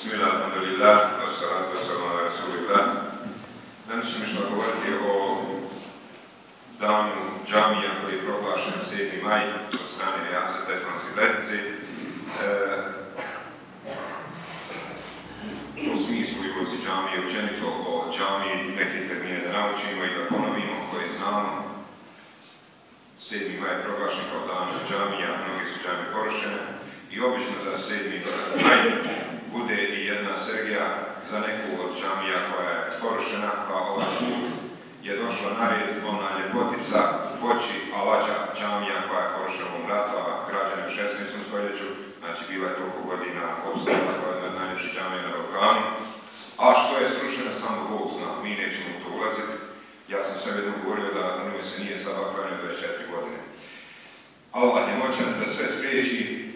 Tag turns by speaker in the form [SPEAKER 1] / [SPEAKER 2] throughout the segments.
[SPEAKER 1] Bismillah, alhamdulillah, wassalamu ala rasulillah. Danas ćemo što govoriti o danu džamija koji je proglašen 7. maj od strane Rijaseta islamske zajednice. E, u smislu i ulozi džamije, općenito o džamiji, neke termine da naučimo i da ponovimo koje znamo. 7. maj je proglašen kao dan džamija, mnogi su džamije porušene i obično za 7. maj bude i jedna Sergija za neku od džamija koja je porušena, pa ovaj put je došla na red ona ljepotica Foči Alađa džamija koja je porušena u ratova, građana u 16. stoljeću, znači bila je toliko godina obstava koja je jedna od najljepših džamija na Balkanu. A što je srušena, samo Bog zna, mi nećemo u to ulaziti. Ja sam sve jednom govorio da njoj se nije sada klanio 24 godine. Allah je moćan da sve spriječi,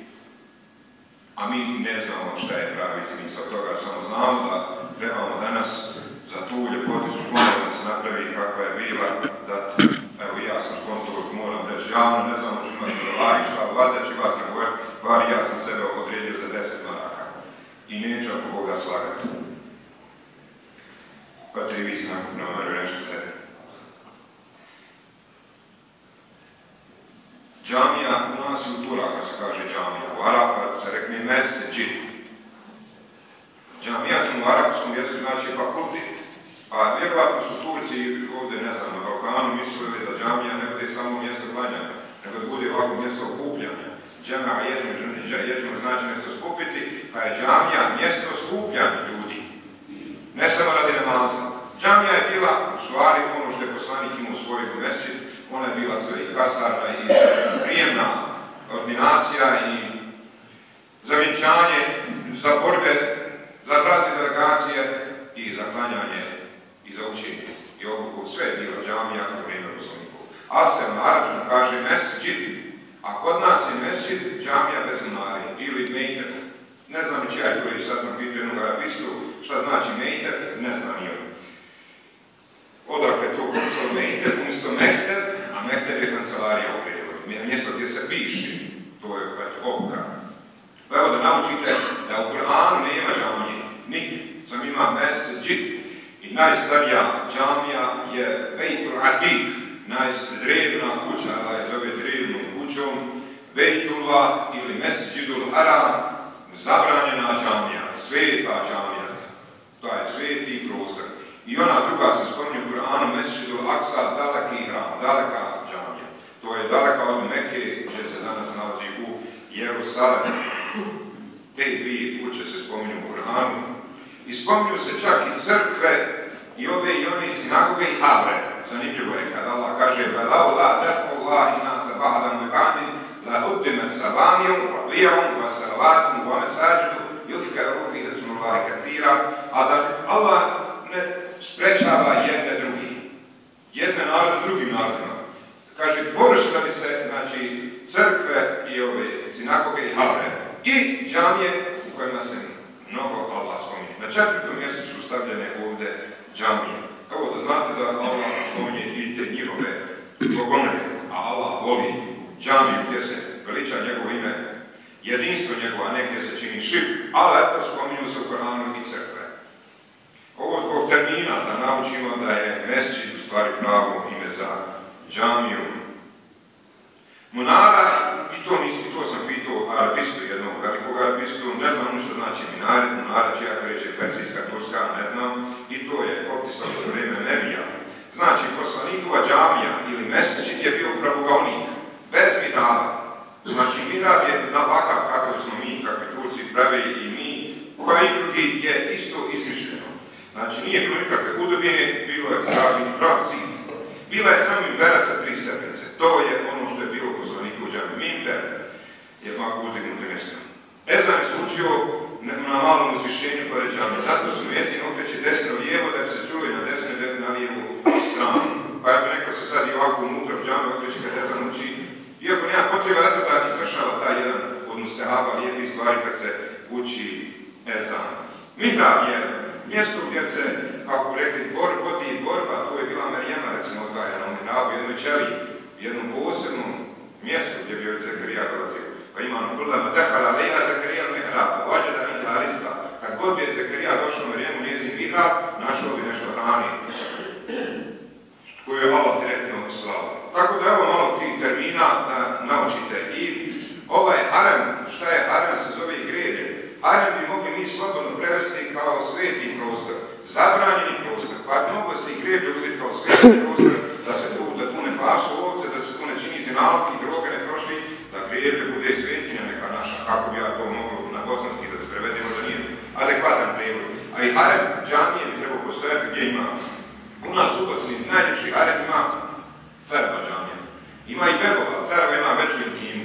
[SPEAKER 1] a mi ne znamo šta je pravi smisao toga, samo znamo da trebamo danas za tu ljepoticu ponovno da se napravi kakva je bila, da, evo ja sam kontor, moram reći javno, ne znamo ću imati vari šta, vlada će vas ne govoriti, vari ja sam sebe odredio za 10 maraka i neću ako Boga slagati. Pa te i vi si nakupno nešto sebe. Džamija, u nas je u Turaka se kaže džamija, u Arapa rekne meseđi. Džamija u arapskom jeziku znači fakultet. Pa vjerovatno su Turci ovdje, ne znam, na Balkanu mislili da džamija ne bude samo mjesto klanjanja, nego da bude ovako mjesto okupljanja. Džamija jedno znači mjesto skupiti, pa je džamija mjesto skupljanja ljudi. Ne samo radi namaza. Džamija je bila u stvari ono što je poslanik imao svoj mesčit, ona je bila sve i kasarna i prijemna ordinacija i zavjenčanje za borbe, za razne delegacije i za klanjanje i za učenje. I obuku sve je bila džamija u vrijeme poslaniku. Astem na arapskom kaže mesđid, a kod nas je mesđid džamija bez munari ili mejtef. Ne znam čija je to reći, sad sam pitao jednog arabistu, šta znači mejtef, ne znam i on. Odakle to kucao mejtef, umjesto mehteb, a mehteb je kancelarija u prijevodu. Mjesto gdje se piše, to je eto, obuka. Pa evo da naučite da u Kur'anu nema džamije, nigdje. Sam ima mesđid i najstarija džamija je Bejtul Atik, najstredna kuća, da je zove drevnom kućom, Bejtullah ili Mesđidul Haram, zabranjena džamija, sveta džamija, to je sveti prostor. I ona druga se spominje u Kur'anu, Mesđidul Aksa, daleki hram, daleka. To je daleka od Mekije gdje se danas nalazi u Jerusalemu. Te dvije kuće se spominju u Kur'anu. I spominju se čak i crkve i ove i one sinagoge i havre. Zanimljivo je kad Allah kaže Belao la defo la ina se bahada la utime salamiju, rabijahom, vasalavatom, va mesađu, yuzkaru fi ismu Allahi kafira, a da Allah ne sprečava jedne drugi. Jedne narode drugim narodima. Kaže, površi da bi se, znači, crkve i ove sinagoge i habre i džamije u kojima se mnogo Allah spominje. Na četvrtom mjestu su stavljene ovdje džamije. Kako da znate da Allah spominje i te njihove pogone, a Allah voli džamiju gdje se veliča njegovo ime, jedinstvo njegova, ne gdje se čini šip, ali eto spominju se u Koranu i crkve. Ovo zbog termina da naučimo da je mesčid u stvari pravo ime za džamiju. Munara, i to, nisi, to sam pitao arabistu, jednog velikog arabistu, ne znam što znači minaret, munara će ja reći persijska, turska, ne znam, i to je opisano za vrijeme Nevija. Znači, poslanikova džamija ili mesečit je bio pravogavnik, bez minara. Znači, minar je na vakav kako smo mi, kakvi Turci prave i mi, pa i drugi je isto izmišljeno. Znači, nije bilo nikakve hudobine, bilo je pravi prav zid. Bila je samo imbera sa tri stepenice. To je ono što je bilo poslaniku u džami. Mimber je ovako uzdignut mjesto. Ezan je se učio na malom uzvišenju pored džami. Zato su mjeti okreće desno lijevo da bi se čuli na desno i na lijevu stranu. Pa eto neka se sad i ovako unutra u džami okreće kad Ezan uči. Iako nema potreba da da izvršava taj jedan od mustahaba lijepih stvari kad se uči Ezan. Mihrab je mjesto gdje se, kako rekli, bor, vodi borba, to je bila Marijana, recimo, odgajana u Mihrabu, jednoj čeli, jednom posebnom mjestu gdje bi joj Zakarija dolazio. Pa imamo Bulama Tehala, Lejna Zakarija Mihraba, Vađeda Inha Rizka, kad god je Zekarija došao na njemu njezin vina, našao bi nešto hrani koju je Allah direktno slao. Tako da evo malo tih termina da naučite. I ovaj harem, šta je harem, se zove i grelje. Harem bi mogli mi slobodno prevesti kao sveti prostor, zabranjeni prostor, pa bi moglo se i grelje uzeti kao sveti prostor, da se tu, da tu ne pasu ovce, da se tu ne čini zinalki, droge ne troši, da grelje bude svetinja neka naša, kako bi ja to mogao na bosanski da se prevede, možda nije adekvatan prijevod. A i harem džamije bi trebao postojati gdje ima u nas u Bosni najljepši harem ima careva džamija. Ima i bebova, careva ima veću intimu.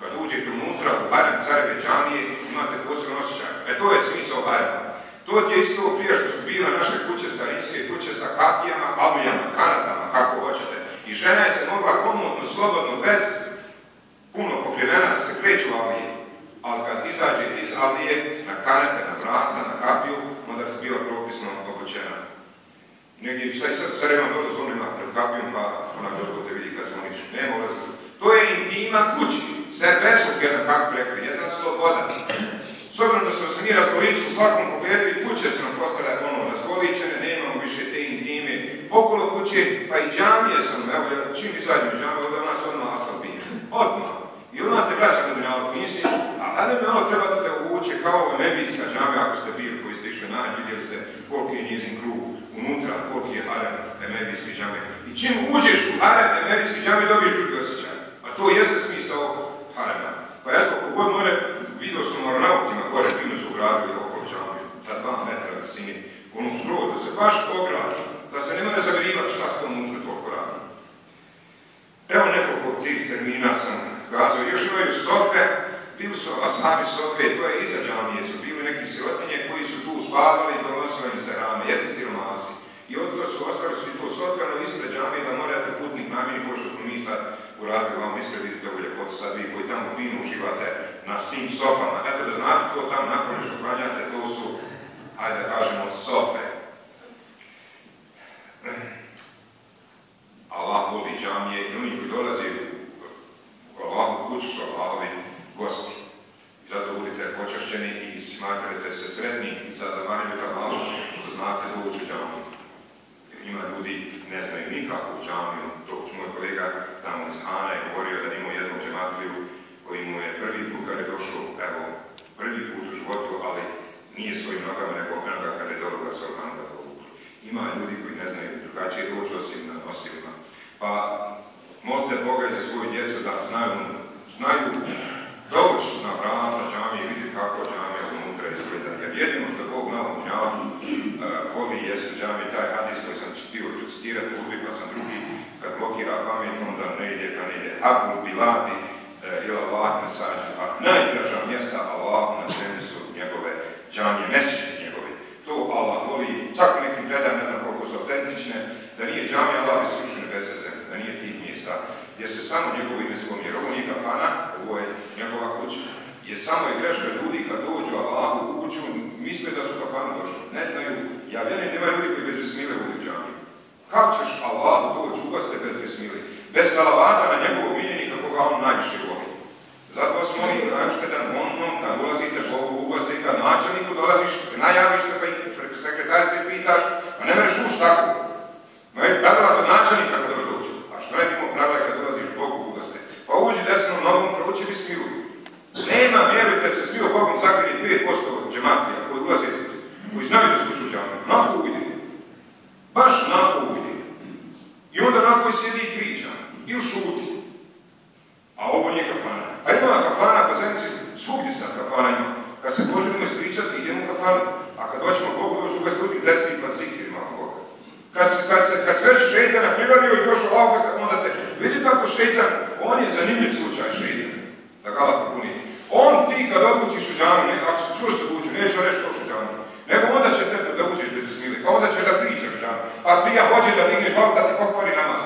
[SPEAKER 1] Kad uđete unutra u harem careve džamije, imate posebno osjećaj. E to je smisao harema. To je isto prije što su bile naše kuće, starinske kuće sa kapijama, abujama, kanatama, kako hoćete. I žena je se mogla komodno, slobodno, bez puno pokrivena da se kreću abuje. Ali kad izađe iz abije, na kanate, na vrata, na kapiju, onda propisno obučena. Negdje šta je sad Sarajevo dole zvonima pred kapijom, pa ona dobro te vidi kad zvoniš. Nema ulazi. To je intima kući. Servesluk jedan, kako rekao, jedna sloboda. S obzirom da smo se mi razgoličili u svakom pogledu i kuće su nam postale ono razgoličene, nemamo više te intime. Okolo kuće, pa i džamije sam, evo, ja, čim izađem u džamiju, onda nas odmah asfalt bije. Odmah. I ona te vraća na dunjalu, nisi, a hajde mi ono treba da te uvuče kao nebijska džamija, ako ste bili koji ste išli na vidjeli ste koliki je njezin krug unutra, koliki je harem emedijski džame. I čim uđeš u harem emedijski džame, dobiješ drugi osjećaj. A to jeste smisao harema. Pa eto, kogod more, vidio sam aeronautima gore, fino su gradili oko džame, ta dva metra visini, ono skroz, da se baš ogradi, da se ne zavirivati šta to unutra toliko radi. Evo nekoliko tih termina sam kazao. Još imaju sofe, bili su ashabi sofe, to je iza džamije, su bili neki sirotinje koji su tu spavali i donosili im se rame, jedni siromasi. I od to su ostali su i to sofrano ispred džamije da morate putnik namjeni, pošto smo mi sad uradili vam ispred, vidite ovu ljepotu sad vi koji tamo fino uživate na tim sofama. Eto da znate to tamo nakon što klanjate, to su, hajde da kažemo, sofe. Allah voli džamije i oni koji dolaze u Allahu kuću su Allahovi gosti. Zato budite počašćeni i smatrate se sretni i zadovoljujete Allahu što znate doći džamiju. Ima ljudi ne znaju nikakvu džamiju, dok moj kolega tamo iz Hana je govorio da imao jednu džematliju koji mu je prvi put kad je došao, evo, prvi put u životu, ali nogama, nego onoga kada je dobro da se organda Ima ljudi koji ne znaju drugačije doći osim na nosilima. Pa molite Boga za svoju djecu da znaju, znaju doći na vrata džamije i vidjeti kako džamija unutra izgleda. Jer jedino što Bog na ovom džavu voli jesu džamije, taj hadis koji sam htio citirati uvijek, pa sam drugi kad blokira pamet, onda ne ide pa ne ide. Abu Biladi ili Allah na sađu, a najdraža mjesta Allah na zemlji su njegove džamije, mesiče njegove. To Allah voli, čak u nekim predam, ne znam koliko su autentične, da nije džamija Allah i srušu nebesa zemlje, da nije tih mjesta, gdje se samo njegovo ime spominje. Ovo nije kafana, ovo je njegova kuća. Je samo je greška ljudi kad dođu Allahu u kuću, misle da su kafanu došli. Ne znaju, ja vjerujem, nema ljudi koji bez besmile u džamiji. Kako ćeš Allahu doći u goste bez besmile? Bez salavata na njegovog miljenika koga on najviše voli. Zato vas molim, nađete da montom, kad ulazite Bogu u goste, kad načelniku dolaziš, najaviš se pa i sekretarice pitaš, a ne mereš uš tako. Ma je pravila kod načelnika kada dođe. A što ne bimo pravila kad dolaziš Bogu u goste? Pa uđi desnom nogom, prouči bismilu. Nema, vjerujte, se smio Bogom zakrije 5% džematija koji ulaze koji znaju da slušu džame. Nako uvidi. Baš nako uvidi. I onda nako i sjedi i priča. I šuti. A ovo nije kafana. A ima kafana, pa zemlji svugdje sam kafana ima. Kad se možemo ispričati, idemo u kafanu. A kad doćemo Bogu, doću ga ljudi desni pa zikir malo Boga. Kad se, kad se, kad se šeitana privario i došao ovog, onda te, vidi kako šeitan, on je zanimljiv slučaj šeitan. Da ga puni. On ti kad odlučiš u džanu, ako se čvrsto uđu, neće reći to u džanu. Nego onda će te da uđeš bez bismile, pa onda će da pričaš džanu. Pa prija hoće da digneš glavu da ti pokvari namaz.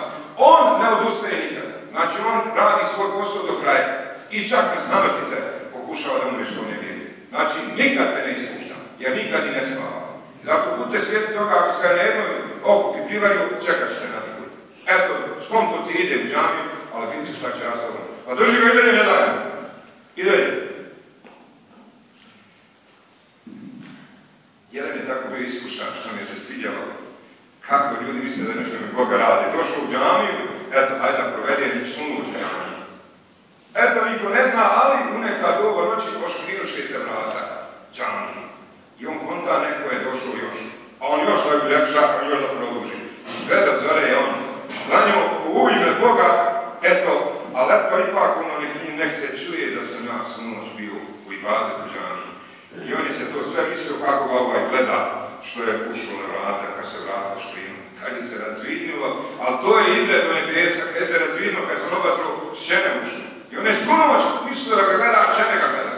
[SPEAKER 1] On ne odustaje nikad. Znači on radi svoj posao do kraja. I čak na samrti te pokušava da mu nešto ne vidi. Znači nikad te ne ispušta, jer nikad i ne spava. Zato budite svjesni toga, ako ste na jednoj okupi na drugu. Eto, skonto ti ide u džamiju, ali vidi se šta će rastavljati. Pa drži ga ili ne daje. I dalje. Jedan je tako bio iskušan, što mi se svidjelo. Kako ljudi misle da nešto mi Boga radi. Došao u džamiju, eto, hajde da provede sunu u džamiju. Eto, niko ne zna, ali u neka doba noći poškrinuše se vrata džamiju. I on konta neko je došao još. A on još da bi ljepša, još da produži. I sve da zore je on klanio u ime Boga, eto, ali eto ipak ono nek, nek se čuje da sam ja noć bio u ibadetu džamiji. I on je se to sve mislio kako ga ovaj gleda, što je ušao na vrata, kad se vrata škrinu, kad je se razvidnilo, ali to je ide do nebesa, kad je se razvidnilo, kad sam obazro šćene ušli. I on je skunoć mislio da ga gleda, a čene ga gleda.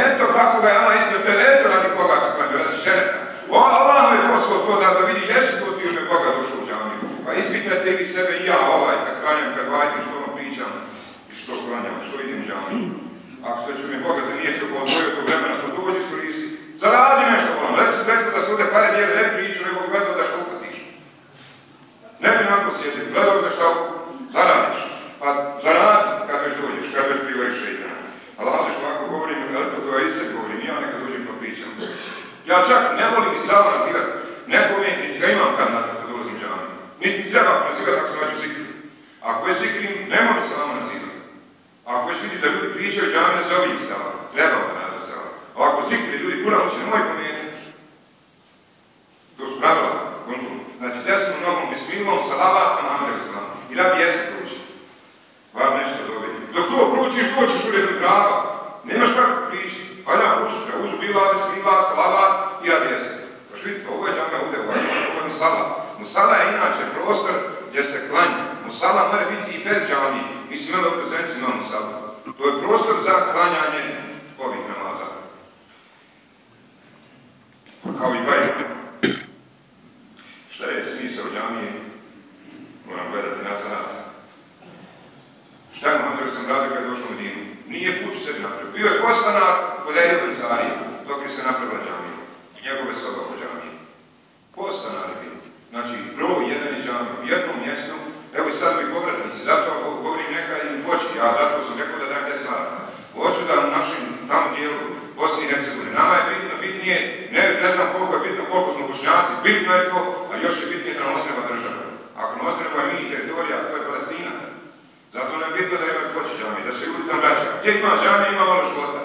[SPEAKER 1] Eto kako ga je ona ispred eto radi koga se klanio, radi. Allah mu je poslao to da, da vidi jesi to ti ime Boga došao u džamiju. Pa vi sebe i ja ovaj, kad klanjam, kad vazim, što ono pričam, što klanjam, što idem u džamiju. Ako što će mi Boga zanijeti oko odvoje tog vremena, što dođi iskoristi, zaradi nešto ono, reci, reci da se ovdje pare dijeli, ne priču, nego gledao da što upatiš. Ne bi nam posjedio, gledao da što zaradiš. Pa zaradi kad već dođeš, kad već bivaju šeitan. Ali lažeš ovako govorim, eto to je i se govorim, ja nekad dođem pa pričam. Ja čak ne volim i samo nazivat nekome, niti ga imam kad nazvat kad dolazim. Niti treba nazivati ako se vaću zikrim. Ako je zikrim, nemoj mi salama nazivati. Ako već vidiš da ljudi pričaju džamiju, ne zove ih salama. Treba da nazvat salama. A ako zikri ljudi puna uči, nemoj pomeniti. To su pravila, kontrol. Znači, desnom nogom bismilom, salavat, a namdek salam. I da bi jezik pruči. Var nešto dobiti. Dok to pručiš, doćiš uredno prava. Nemaš kako pričati. Valja učiti, uzu bila, bismila, salavat i rad jezik. Još vidite, ovo je džamija ovdje, ovo je musala. Musala je inače prostor gdje se klanja. Musala mora biti i bez džamije. Mi smo imali u prezenci na musala. To je prostor za klanjanje ovih namaza. Kao i bajka. Šta je smisao džamije? Moram gledati na sad. Šta je Muhammed sam radio kad je došao u Medinu? Nije kuću sebi napravio. Bio je postanar kod Ejda Bensarije, dok je se napravila džamija. Njegove soba oko džamije. Postanar je bio. Znači, broj jedan je džamija u jednom mjestu. Evo i sad mi povratnici, zato ako govorim neka i u Foči, a zato sam rekao da dajem 10 maraka. Hoću da u našem tamo dijelu Bosni i Hercegovine. Nama je bitno, bitnije, ne, ne znam koliko je bitno, koliko smo bošnjaci, bitno je to, a još je bitnije da nosneva država. Ako nosneva je mini teritorija, to je Palestina. Zato je bitno da imaju Foči džamije, da se ljudi tam vraćaju. Gdje ima džamije, ima malo života.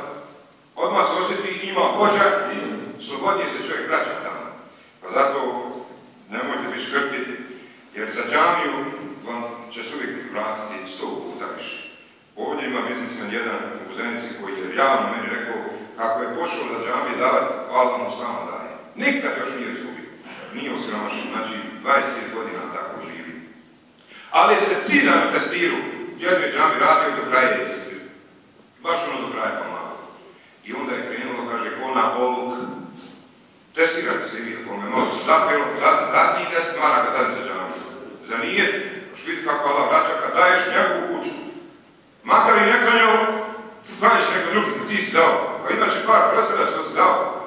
[SPEAKER 1] Odmah se osjeti, ima Boža i slobodnije se čovjek vraća tamo. Pa zato nemojte biti škrti, jer za džamiju vam će se uvijek vratiti sto puta više. Ovdje ima biznismen jedan u Zenici koji je javno meni rekao kako je pošao za džamije davati, hvala mu samo daje. Nikad još nije. Nije osiromašen, znači 20 godina tako živi. Ali se ciljano testiru, jednoj džami radio do kraja je. Baš ono do kraja pomagao. I onda je krenulo, kaže, ko na oluk. Testirate se vi, ako me može. Zapelo, zadnji deset maraka dali za džami. Za nijet, još vidi kako Allah vraća, kad daješ njegovu kuću. Makar i ne klanjao, neko drugi, ti si dao. Pa imaće par presveda što si dao.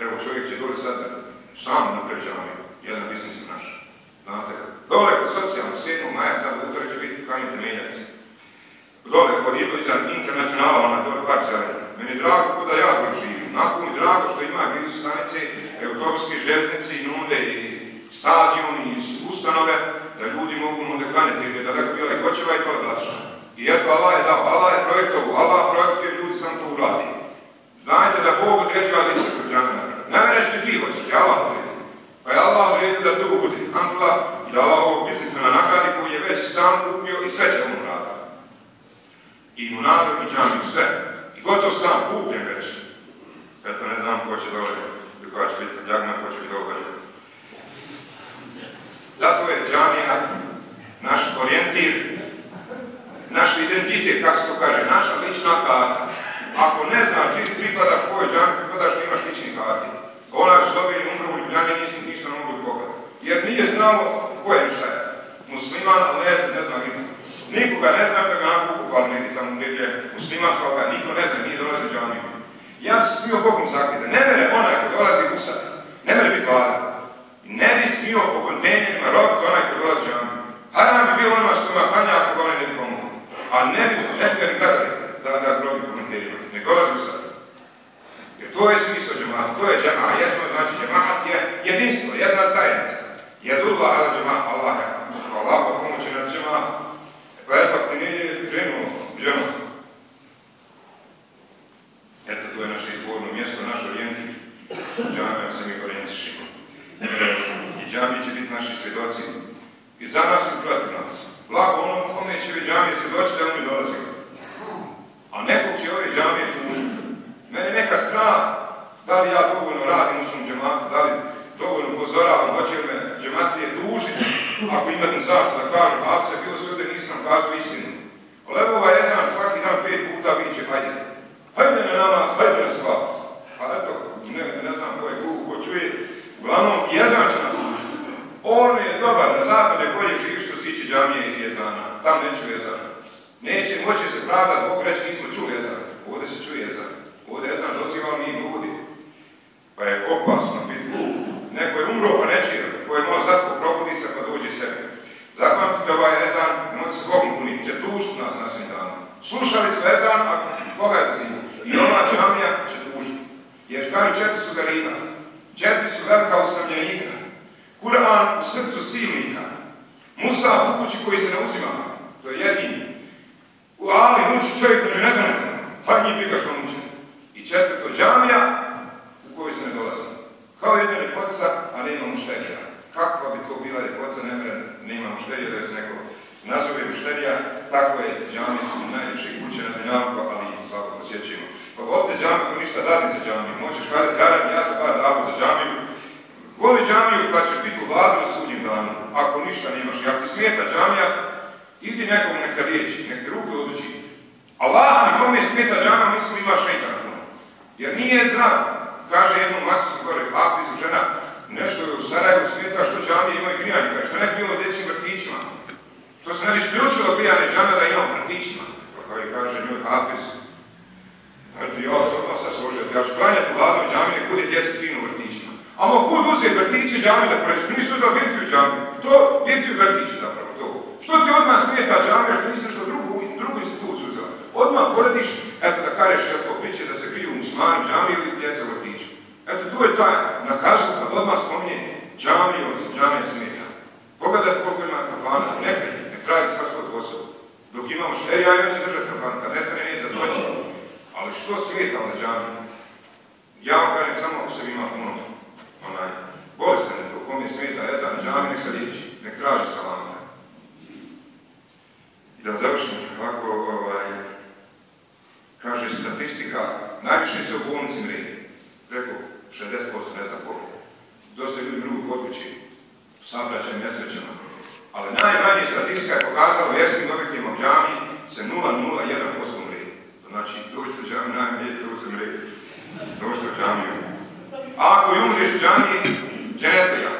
[SPEAKER 1] Evo čovjek će dole sad sam napred džami, jedan biznis naš. Znate, dole kod socijalnog 7. maja sad utorak će biti klanju temeljaci. Dole kod iza internacionala, ona dole par zadnje. Meni je drago kuda ja dole živim. Nakon mi drago što ima blizu stanice, autobuske željeznice i nude i stadion i ustanove, da ljudi mogu nude klanjati, jer je daleko bila i kočeva i to odlačna. I eto, Allah je dao, Allah je projektovu, Allah projektuje, ljudi sam to uradi. Znajte da Bog određiva lice kod. Ne reći ti hoćete, Allah odredi. Pa je Allah odredio da to bude. Alhamdulillah, i da Allah ovog biznismena nagradi koji je već stan kupio i sve će mu raditi. I mu narod i džamiju, sve. I gotov stan kupljen već. Eto, ne znam ko će dole, koja će biti djagna, ko će biti dobar. Zato je džamija naš orijentir, naš identitet, kako se to kaže, naša lična karta. Ako ne znaš čini pripadaš kojoj džami, pripadaš da imaš lični karti. Što dobili umru u Ljubljani, nisi ništa ne mogu pogledati. Jer nije znalo ko je šta je. Musliman, ali ne, ne zna niko. Nikoga ne zna da ga nakupali negdje tamo gdje je muslimanskoga, niko ne zna, nije dolazi džamiju. Ja se smio Bogom zakliti. Ne mere onaj ko dolazi u sad, ne mere biti gladan. Ne bi smio po kontejnerima robiti onaj ko dolazi u džamiju. Haram bi bilo onima što ima klanja ako ga ne bi pomogu. A ne bi, ne bi ga ni gledali da ga robi po. Ne dolazi u sad. To je smisao džemata, to je džema, jedno znači džemat je jedinstvo, jedna zajednica. Jedullah ala džema, Allah je, Allah pomoći na džematu. džamije svjedoči da oni dolazili. A nekog će ove džamije tužiti. Mene neka strah da li ja dovoljno radim u svom džematu, da li dovoljno upozoravam, hoće li me džematije tužiti, ako imam zašto da kažem, a se bilo sve nisam kazao istinu. Ali evo ovaj ezan svaki dan pet puta viće, hajde, hajde na namaz, hajde na spas. Pa eto, ne, ne znam ko je ko čuje, uglavnom jezan će nas tužiti. On je dobar, na zapade bolje živi što se tiče džamije i jezana, tam neću jezana. Neće moći se pravdati, Bog reći nismo čuli jezan, ovdje se čuje jezan. Ovdje jezan doziva mi ljudi. Pa je opasno biti glup. Neko je umro pa neće, ko je možda zaspo probudi se pa dođe sebi. Zapamtite ovaj jezan, moći se Bogom puniti, će tužiti nas na svim danu. Slušali su jezan, a koga je zimu? I ova džamija će tužiti. Jer kažu četiri su garina, četiri su velika osamljenika, Kur'an u srcu silnika, Musaf u kući koji se ne uzima, to je jedini. U Ali muči čovjek među neznanicama, pa njih što muči. I četvrto, džamija u kojoj se ne dolazi. Kao jedna ljepotica, a nema mušterija. Kakva bi to bila ljepotica, ne mre, nema mušterija, da se neko nazove mušterija, tako je, džamije su najljepše kuće na Dunjavku, ali i svako posjećujemo. Pa volite džamiju ništa dati za džamiju. Možeš kada ja sam par davo za džamiju. Voli džamiju pa ćeš biti u vladu na sudnjim danu. Ako ništa nemaš, ako ti smeta džamija, idi nekom neka riječi, neka ruke odluči. Allah mi kome smeta džamija, mislim imaš nekako. Jer nije zdrav. Kaže jednom macu gore, Hafizu žena, nešto je u Sarajevu smeta što džamije imaju grijanje, što ne bi bilo dječjim vrtićima. Što se ne bi isključilo grijane džamija da imamo vrtićima. Pa kao i kaže njoj Hafiz, ja sam sad složio, ja ću klanjati u vladnoj džamije, kud je djeci u. Amo kud uzeti vrtići džamije da preći? Nisu da biti u džamiji. To biti u vrtići zapravo to. Što ti odmah smeta džamija što nisi nešto drugu, drugu instituciju uzela? Odmah porediš, eto da kažeš to priče da se kriju muslimani džamije ili djeca u vrtiću. Eto tu je taj nakazu kad odmah spominje džamiju, džamija smeta. Pogledaj koliko ima kafana, nekaj, ne pravi svakog osobu. Dok imamo šterija, ja će držati kafanu, kad nestane neće za doći. Ali što smeta na džamiju? Ja vam kažem samo ako se ima puno onaj, bolestan je to, kom je smeta ezan džami, nek se liječi, nek traži salamata. I da završim ovako, ovaj, kaže statistika, najviše se u bolnici mrije, preko 60% ne znam koliko. Dosta ljudi drugu kod kući, sabraćaj nesrećama. Ali najmanje statistika je pokazala u vjerskim objektima u džami se 0,01% mrije. Znači, dođe u džami najmanje, to se mrije. Dođe u džamiju. A ako i umriš u džamiji, dženetlija.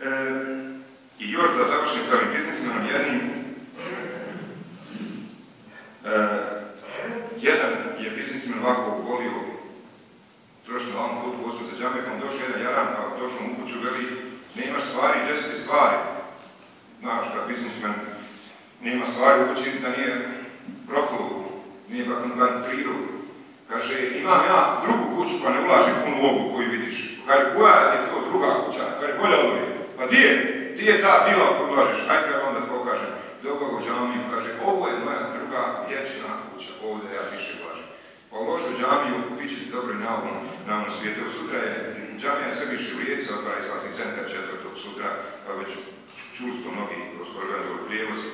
[SPEAKER 1] E, I još da završim s ovim biznismenom jednim. E, jedan je biznismen ovako volio trošiti na ovom putu gospod za džamije, pa mu došao jedan jaran, pa došao mu u kuću, veli, nemaš stvari, gdje su ti stvari? Znaš, kad biznismen nema stvari u kući, da nije profilu, nije bantriru, Kaže, imam ja drugu kuću pa ne ulažem puno u ovu koju vidiš. Kaže, koja je to druga kuća? Kaže, bolja od ove. Pa di je? Di je ta bila koju ja vam da pokaže. Dobro u džamiju, kaže, ovo je moja druga vječna kuća, ovdje ja više ulažem. Pa uloži u džamiju, bit će ti dobro na ovom, na ovom svijetu. Sutra je džamija sve više u Rijeci, otvara islatni centar četvrtog sutra, pa već čusto mnogi kroz organizovali.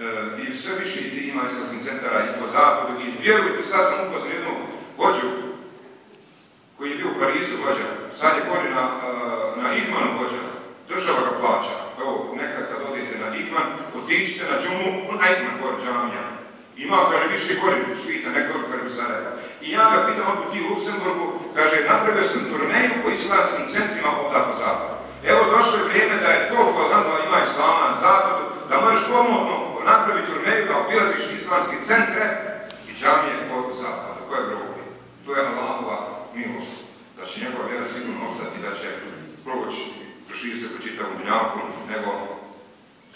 [SPEAKER 1] E, I sve više ima islamskih centara i po zapadu i vjerujte, sad sam upoznao jednog vođu koji je bio u Parizu vođa, sad je gori na, na Igmanu vođa, država ga plaća. Evo, nekad kad odete na Igman, otičite na džumu, na Igman gori džamija. Ima, kaže, više gori svita, ne gori gori u Sarajevo. I ja ga pitam, ako ti u Luksemburgu, kaže, napravio sam turneju po islamskim centrima ovdje po zapadu. Evo, došlo je vrijeme da je to da ima islama na zapadu, da možeš komodno napraviti turneju da obilaziš islamske centre i džamije po zapadu, je Evropi. To je Allahova milost, da će njegova vjera sigurno ostati, da će proći, proširi se po čitavom dunjavku, nego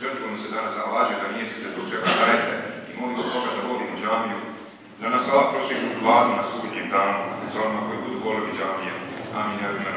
[SPEAKER 1] žrtvom se danas zalaže da nije se to čeka dajte i molimo Boga da vodimo džamiju, da nas Allah proširi u vladu na sudnjem danu, za onima koji budu volili džamije. Amin, ja bih